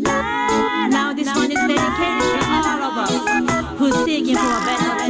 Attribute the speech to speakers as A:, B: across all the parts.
A: Now this one is dedicated to all of us who's seeking for a better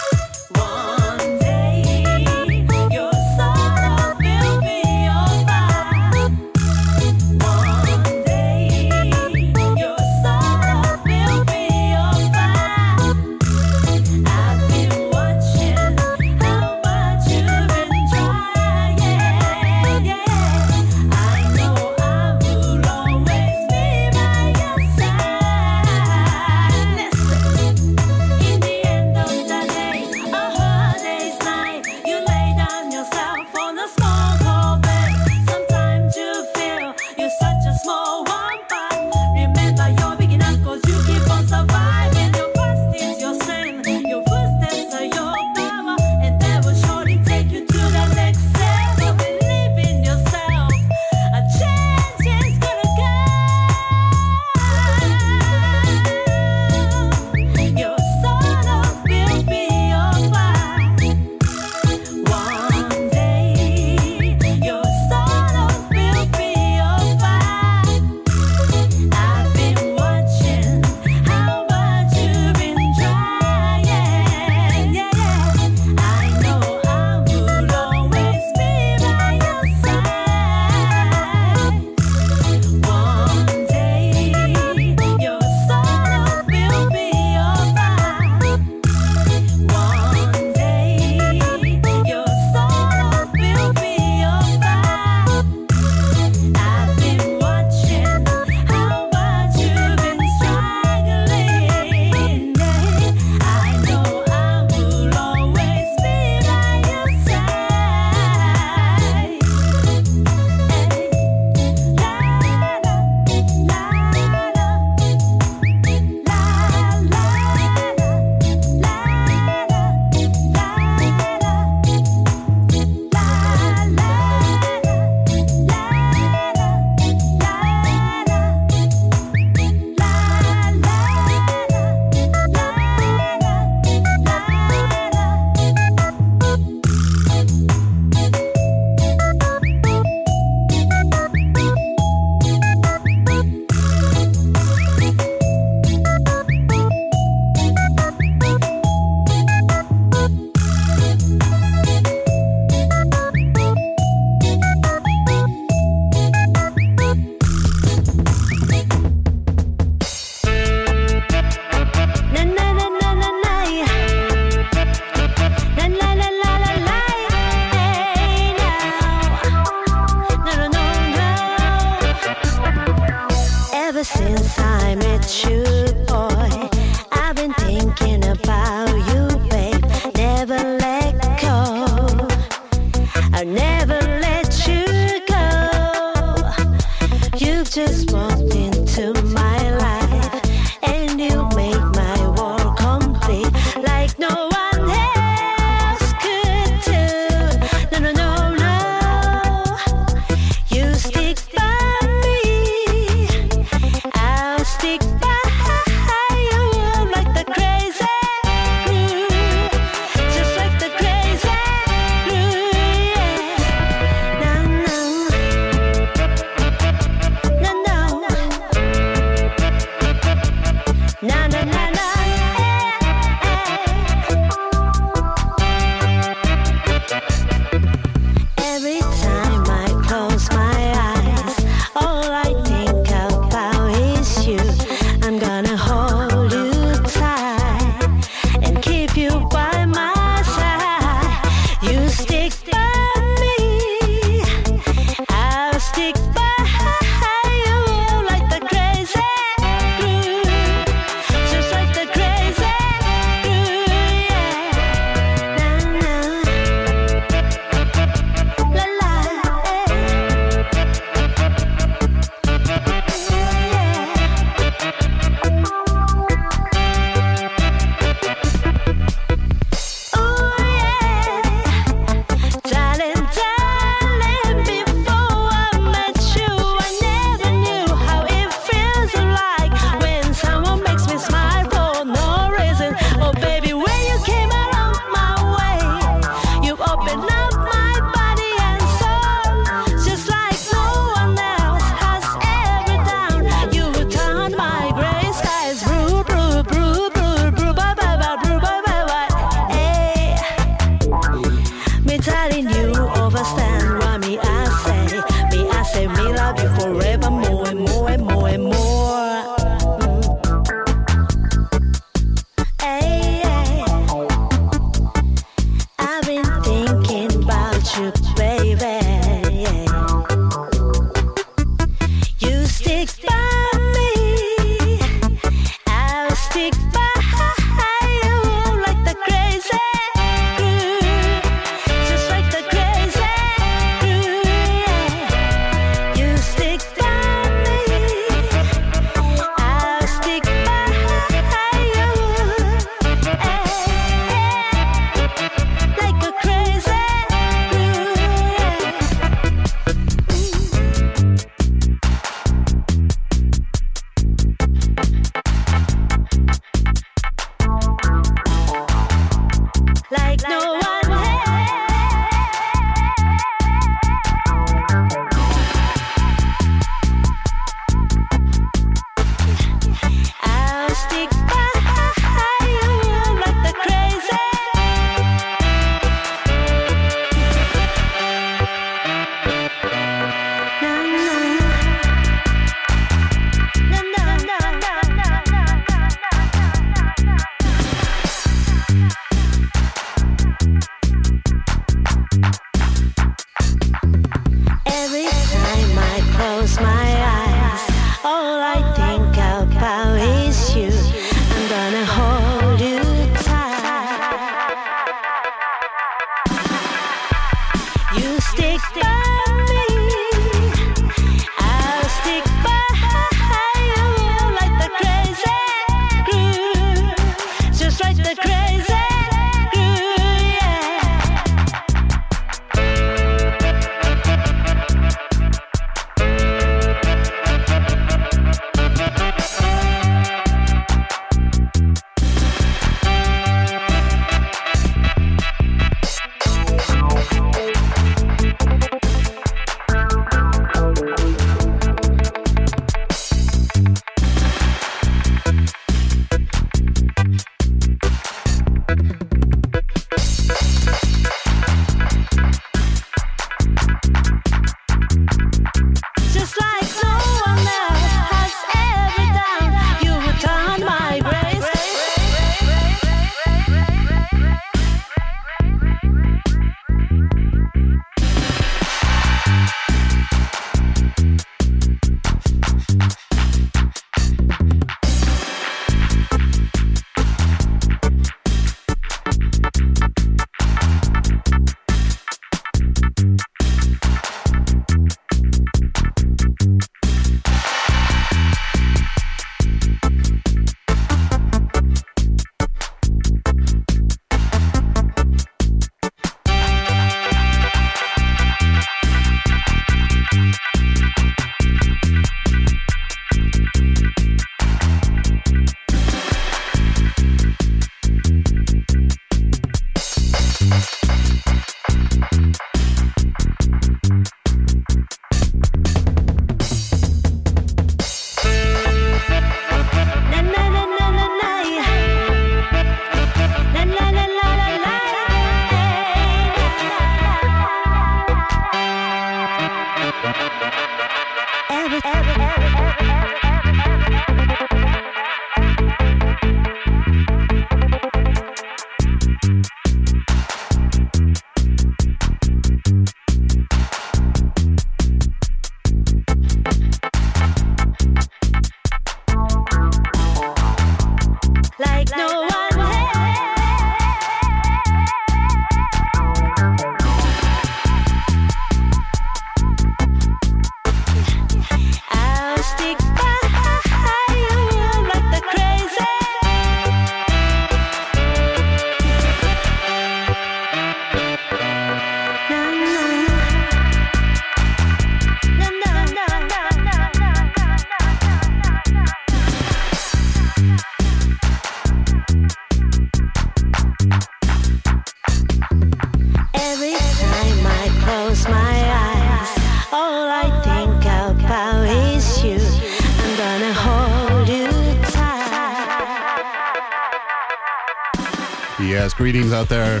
B: out there.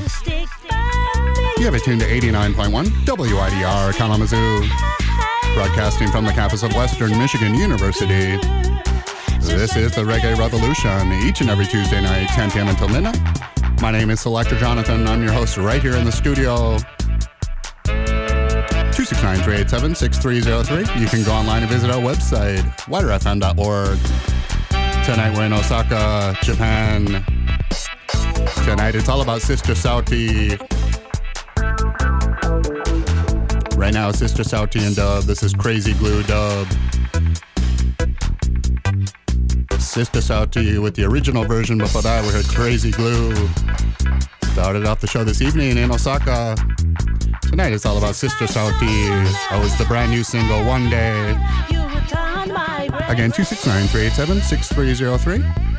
B: You have it tuned to 89.1 WIDR Kalamazoo, broadcasting from the campus of Western Michigan University. This is the Reggae Revolution, each and every Tuesday night, 10 p.m. until midnight. My name is Selector Jonathon. I'm your host right here in the studio. 269-387-6303. You can go online and visit our website, widerfm.org. Tonight we're in Osaka, Japan, tonight. It's all about Sister Sauti. Right now, Sister Sauti and Dub. This is Crazy Glue Dub. Sister Sauti with the original version. Before that, we heard Crazy Glue. Started off the show this evening in Osaka. Tonight, it's all about Sister Sauti. Oh, that was the brand new single, One Day. Again, 269 387 6303.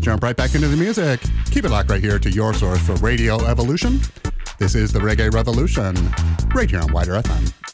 B: Jump right back into the music. Keep it locked right here to your source for Radio Evolution. This is the Reggae Revolution, right here on WIDR FM.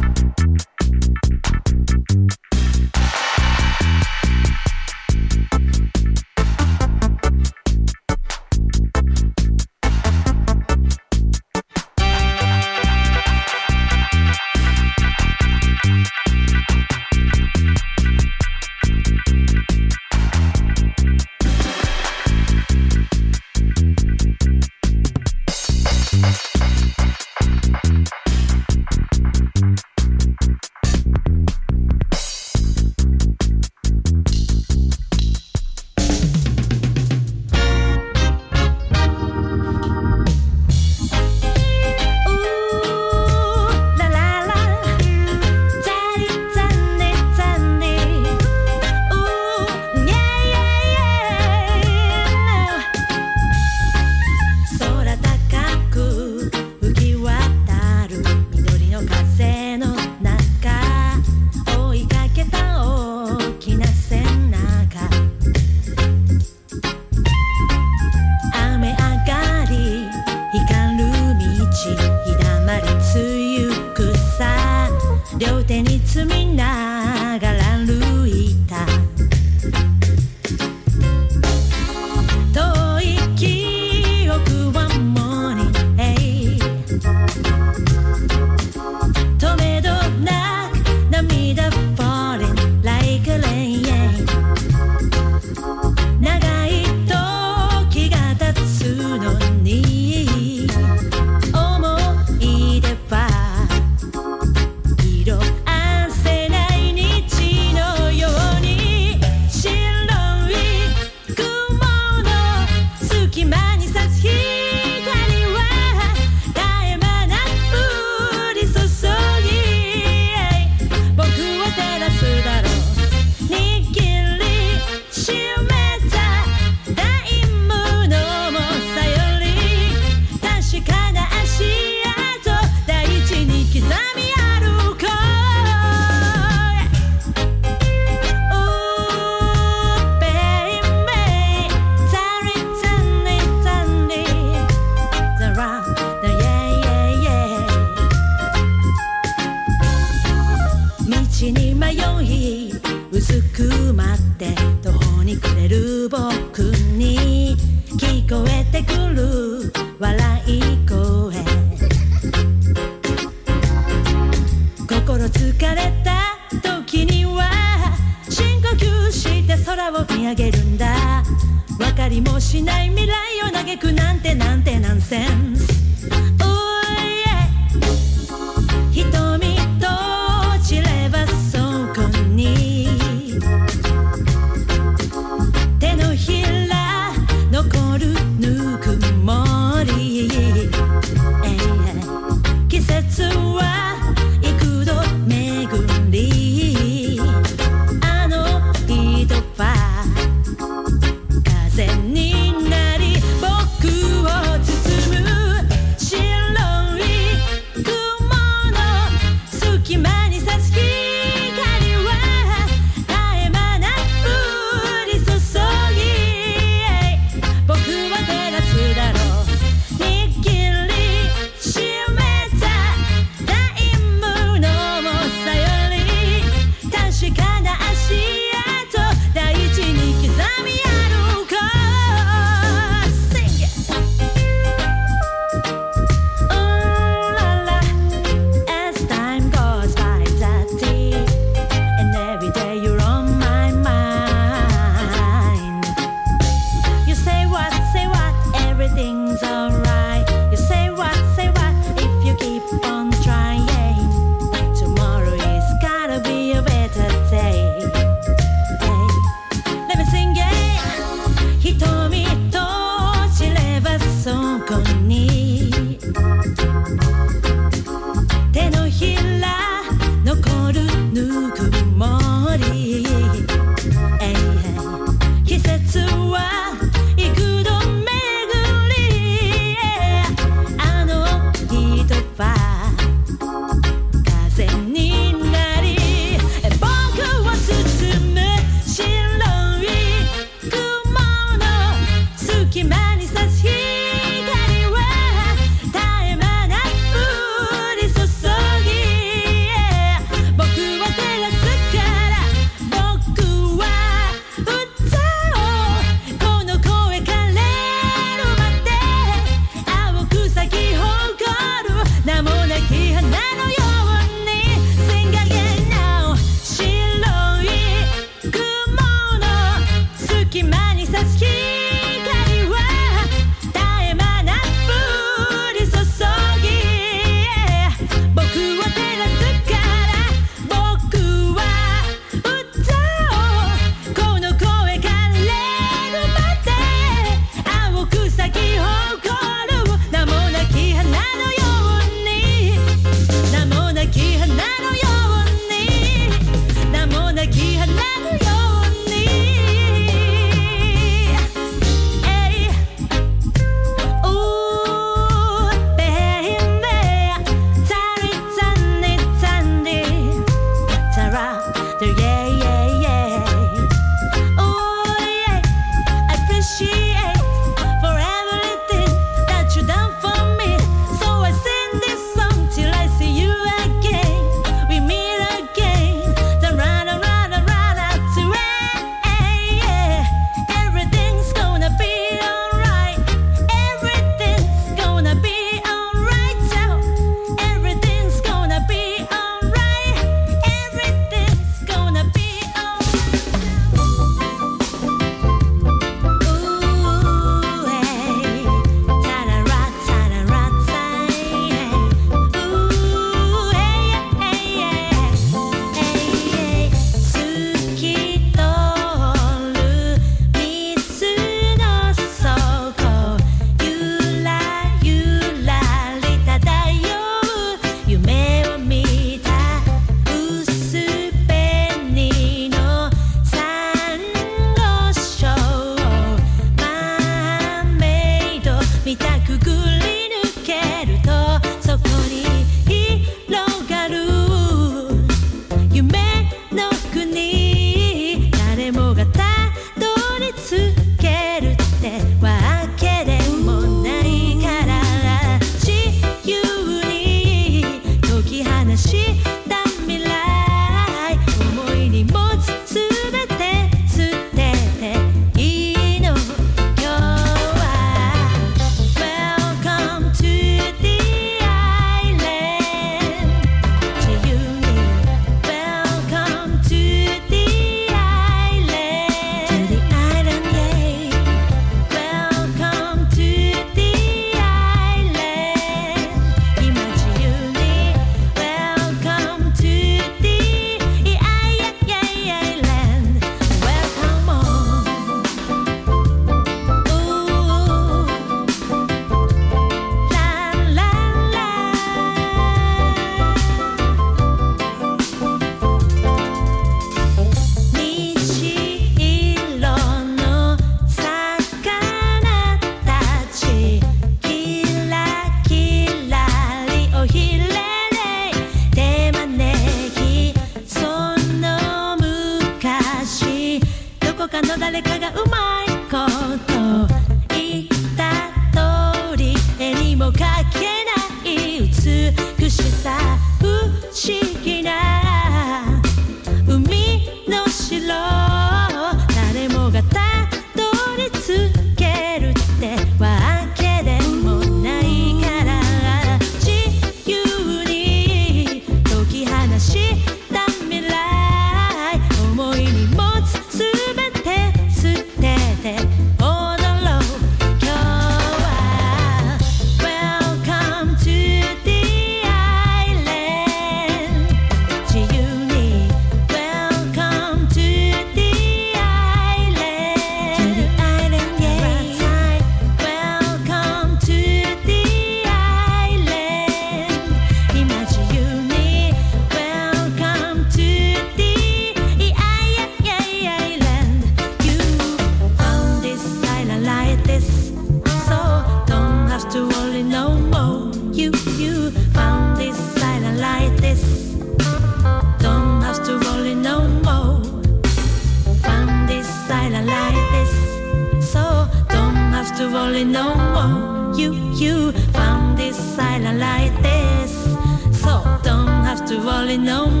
A: falei, não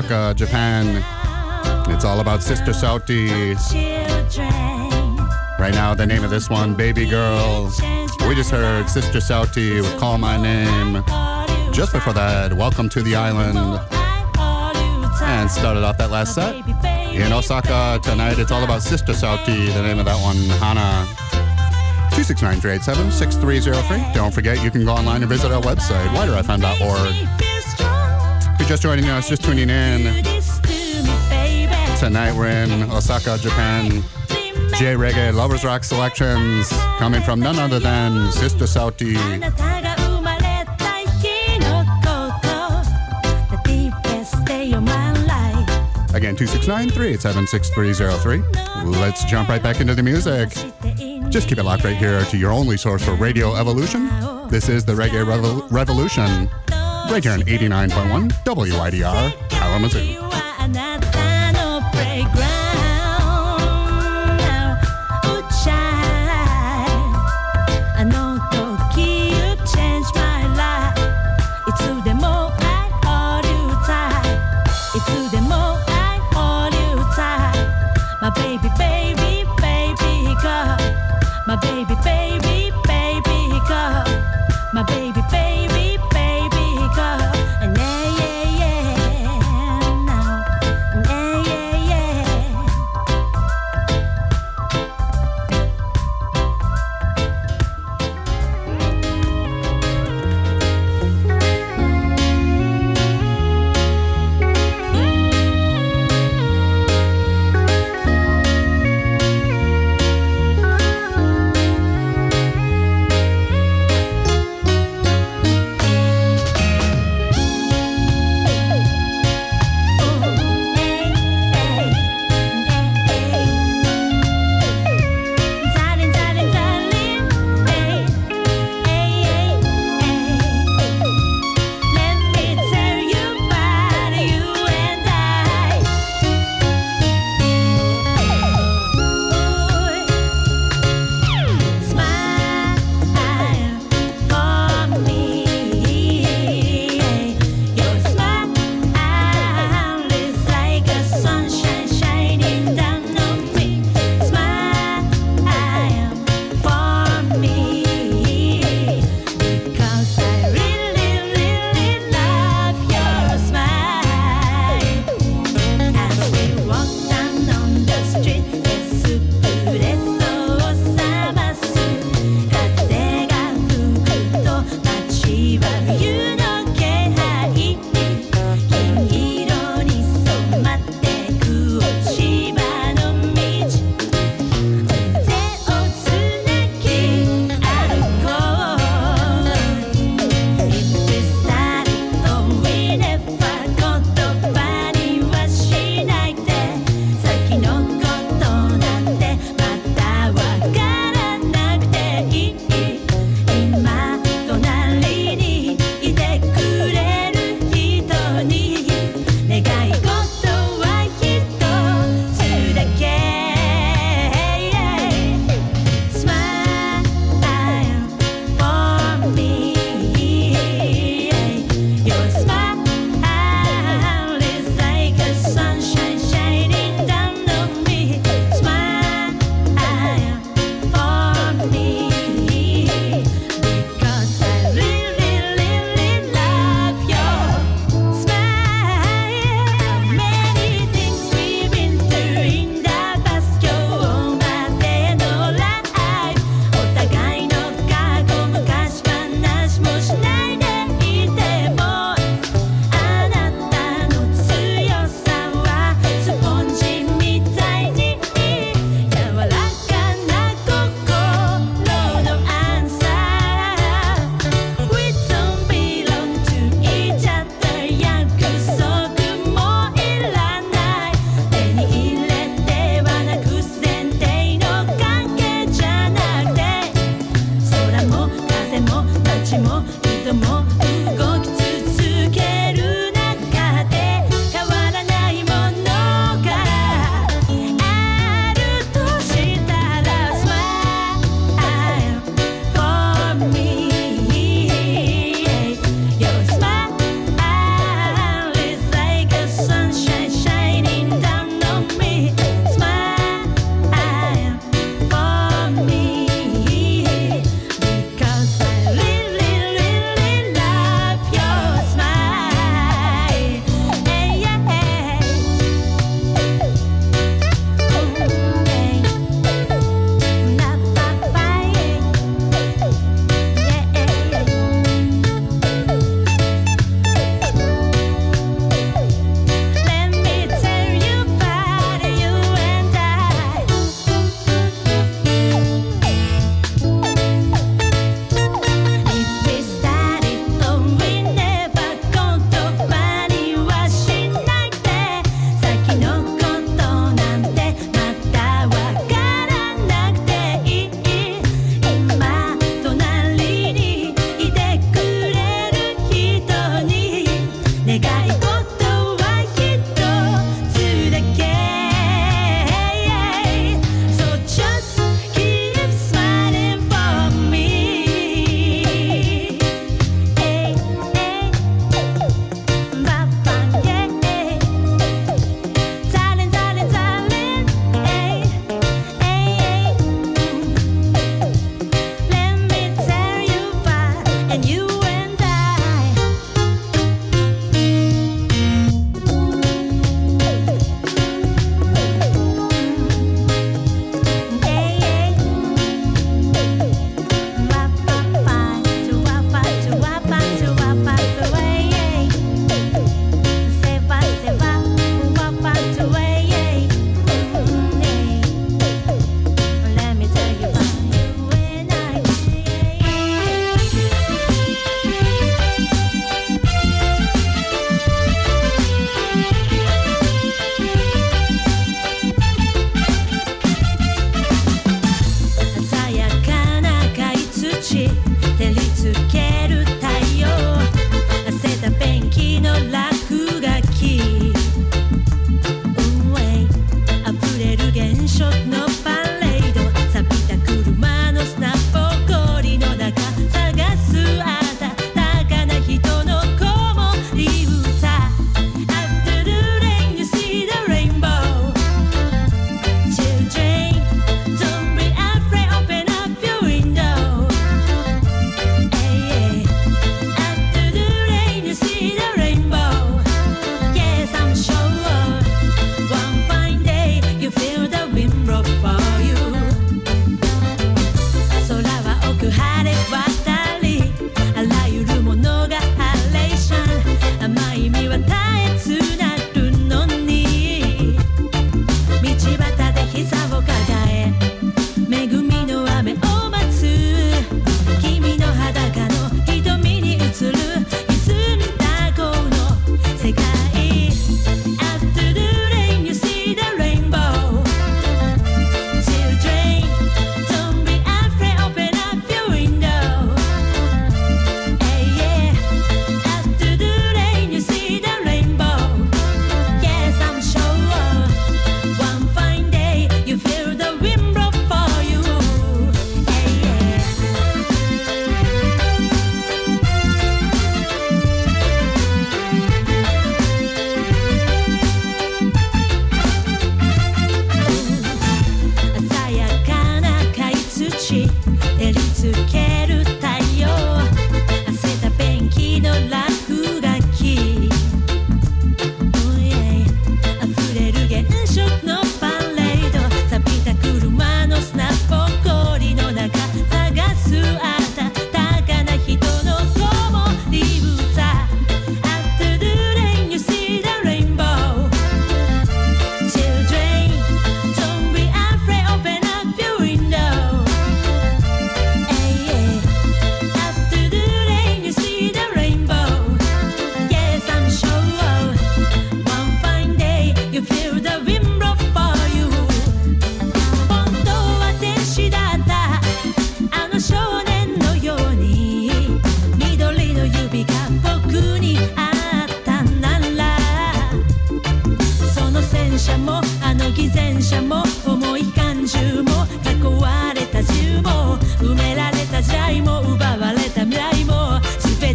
A: Osaka, Japan. It's all about Sister Sauti. Right now, the name of this one, Baby Girl. We just heard Sister Sauti with Call My Name. Just before that, Welcome to the Island. And started off that last set in Osaka tonight. It's all about Sister Sauti, the name of that one, Hana. 269-387-6303. Don't forget, you can go online and visit our website, widrfm.org. Just joining us, just tuning in, tonight we're in Osaka, Japan. J Reggae Lovers Rock selections coming from none other than Sister Sauti. Again, 269 387 6303. Let's jump right back into the music. Just keep it locked right here to your only source for Reggae Revolution. This is the Reggae Revol- Revolution, right here on 89.1 WIDR Kalamazoo.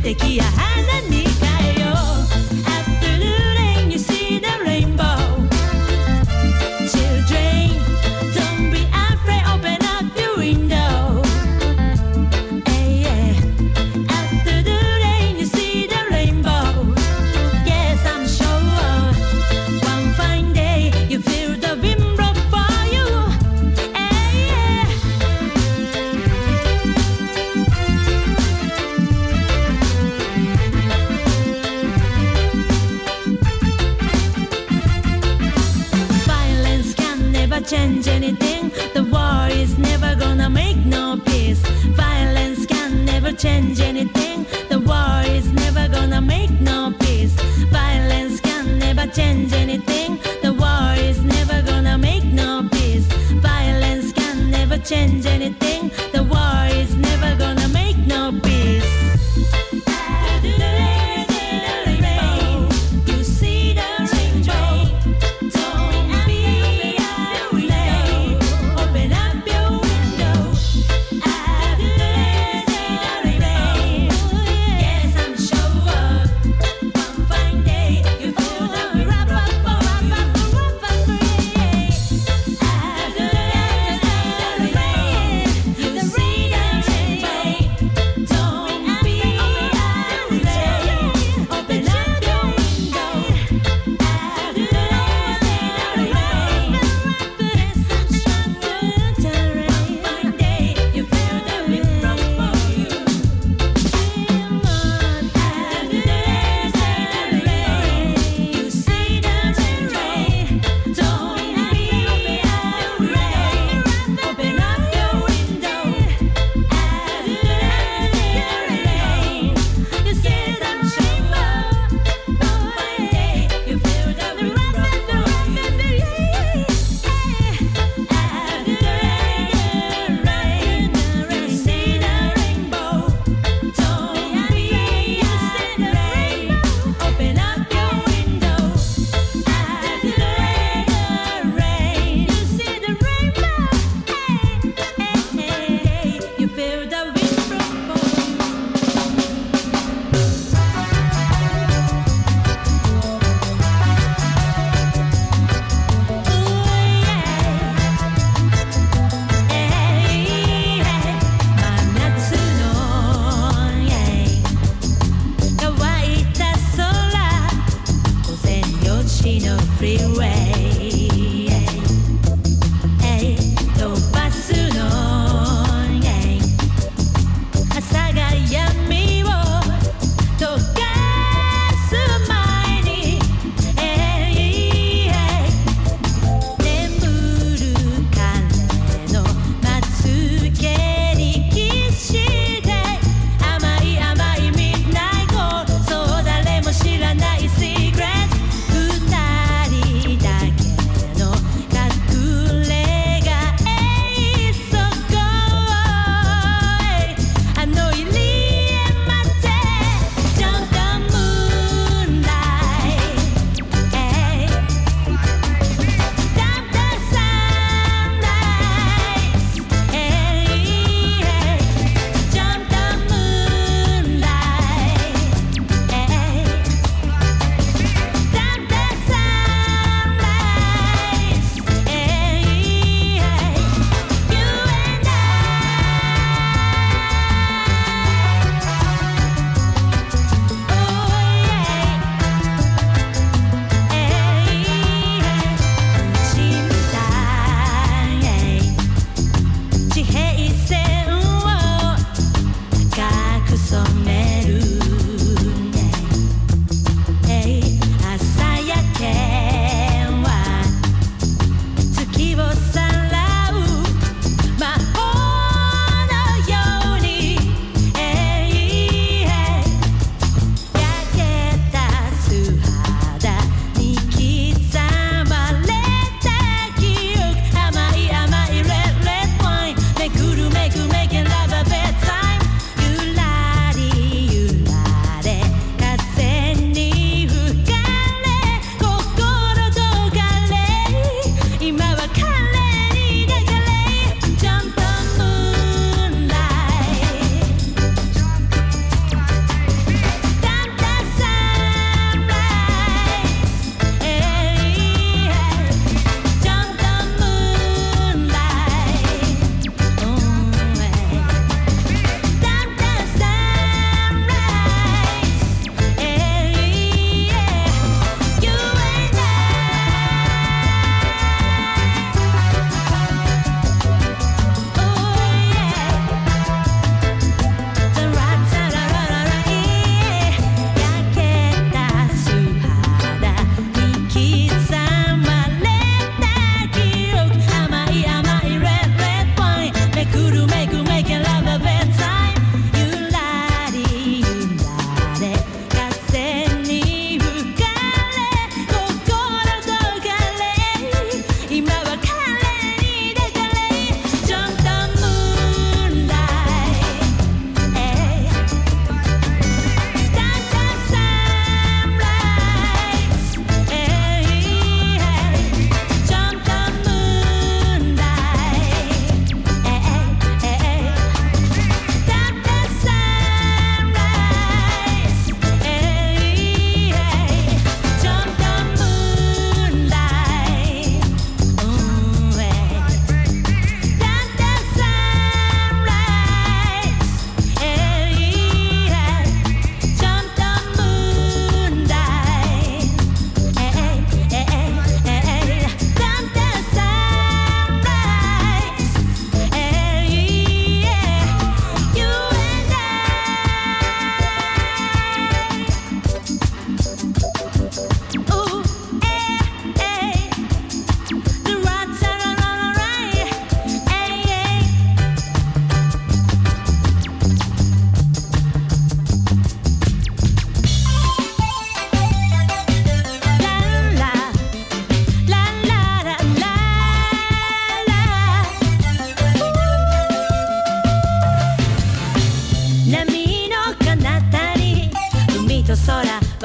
C: The key.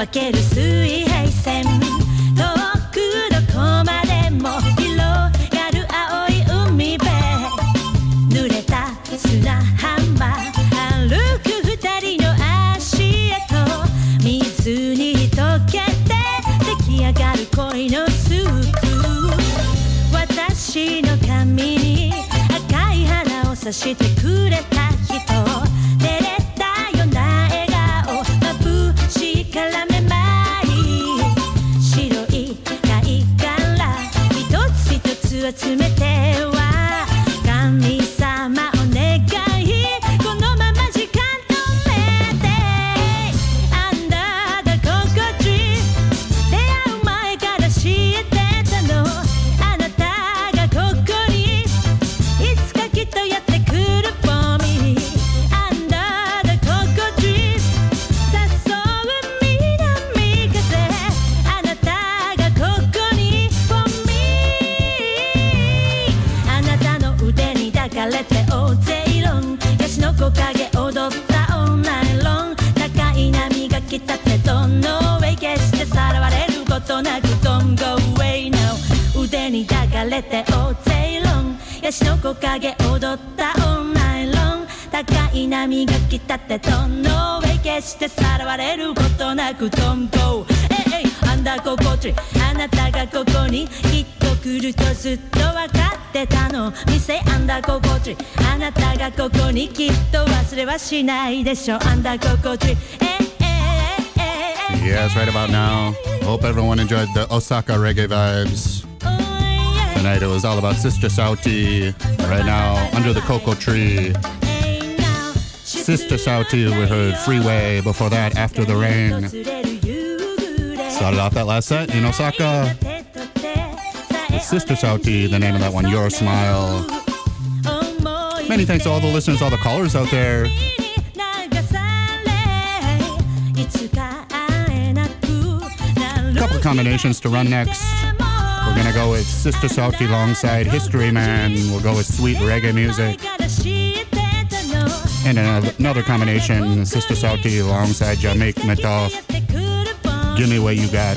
C: 分ける水平
D: 線遠くどこまでも広がる青い海辺。濡れた砂浜。歩く二人の足跡。水に溶けて出来上がる恋のスープ。私の髪に赤い花をさしてくれ
A: た。ないでしょあんた心地 Yes, right about now. Hope everyone enjoyed the Osaka reggae vibes. Tonight it was all about Sister Sauti. Right now, under the cocoa tree. Sister Sauti, we heard Freeway. Before that, After the Rain. Started off that last set in Osaka. With Sister Sauti, the name of that one, Your Smile. Many thanks to all the listeners, all the callers out there. Couple of combinations to run next. We're gonna go with Sister Sauti alongside History Man. We'll go with sweet reggae music. And another combination, Sister Sauti alongside Jahmeake Ma Thoth. Give me what you got.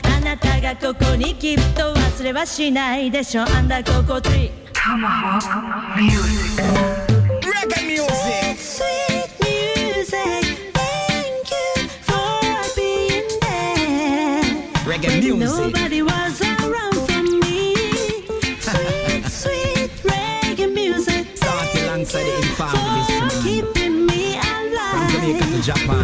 D: なたがここにきっと忘れはしないでしょあんな心地
A: タマ
D: ホミュージック
A: レ
D: ゲ
A: ミ
D: ュージック Sweet music Thank you for being there Reggae music Nobody was around for me Sweet, sweet reggae music Start alongside the infamous For keeping me alive
A: From Jamaica to Japan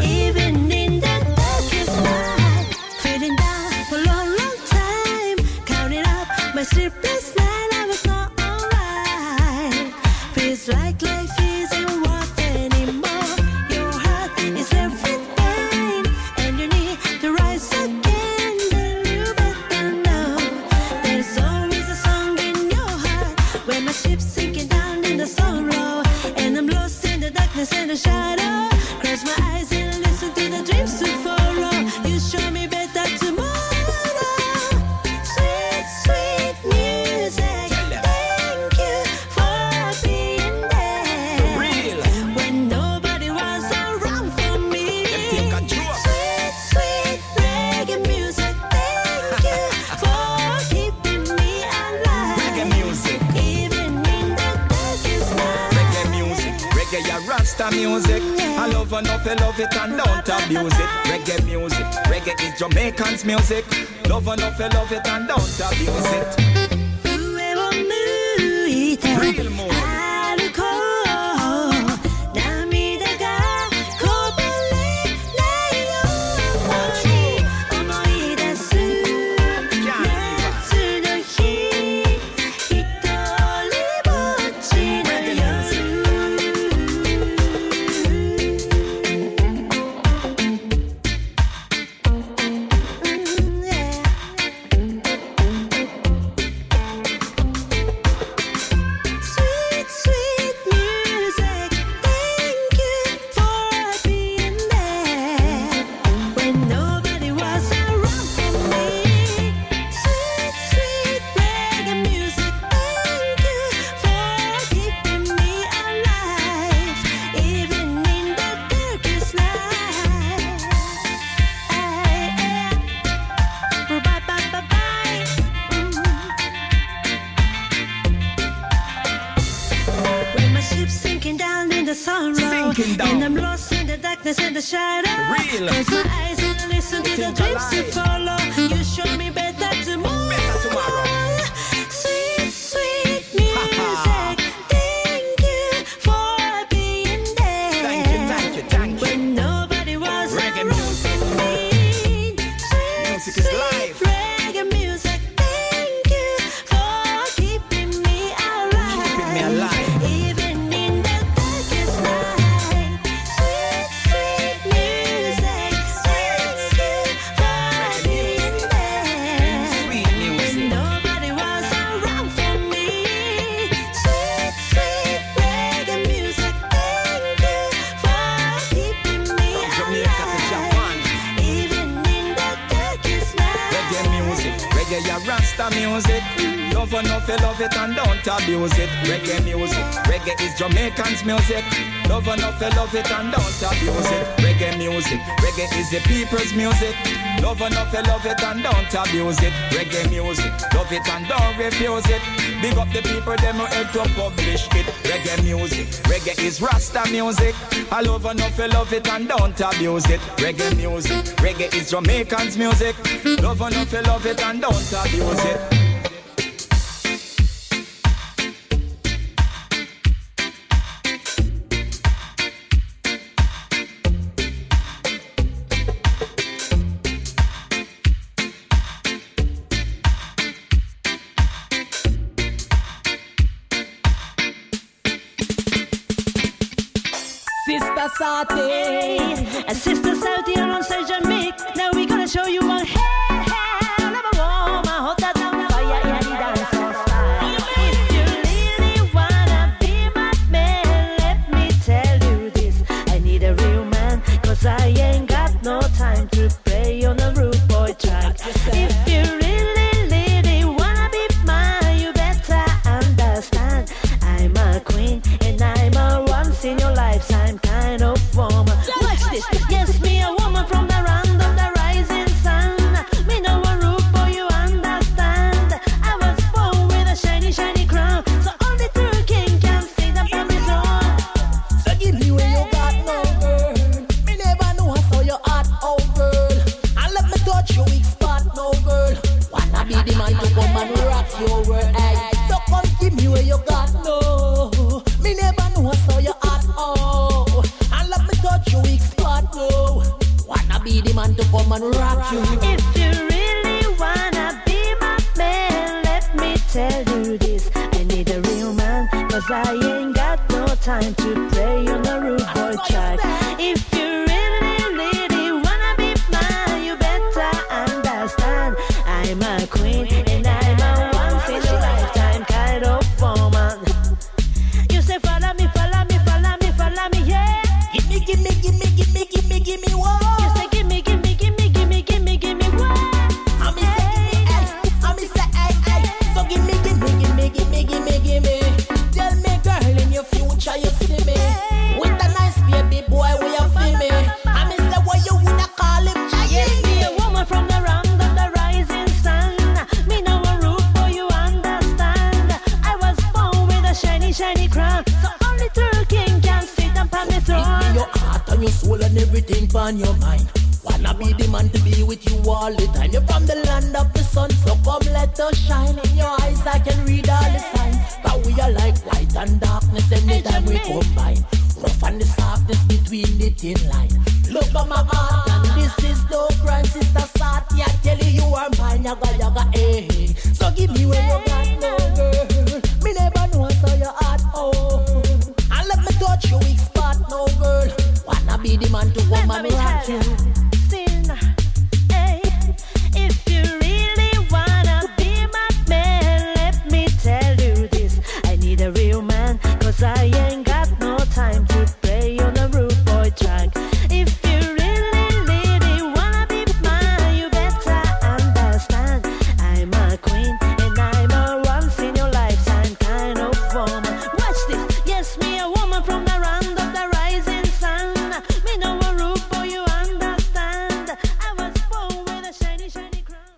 A: music. Love enough, you love it and don't abuse it. Reggae music, love it and don't refuse it. Big up the people, them who help to publish it. Reggae music, reggae is Rasta music. I love enough, you love it and don't abuse it. Reggae music, reggae is Jamaicans music. Love enough, you love it and don't abuse it.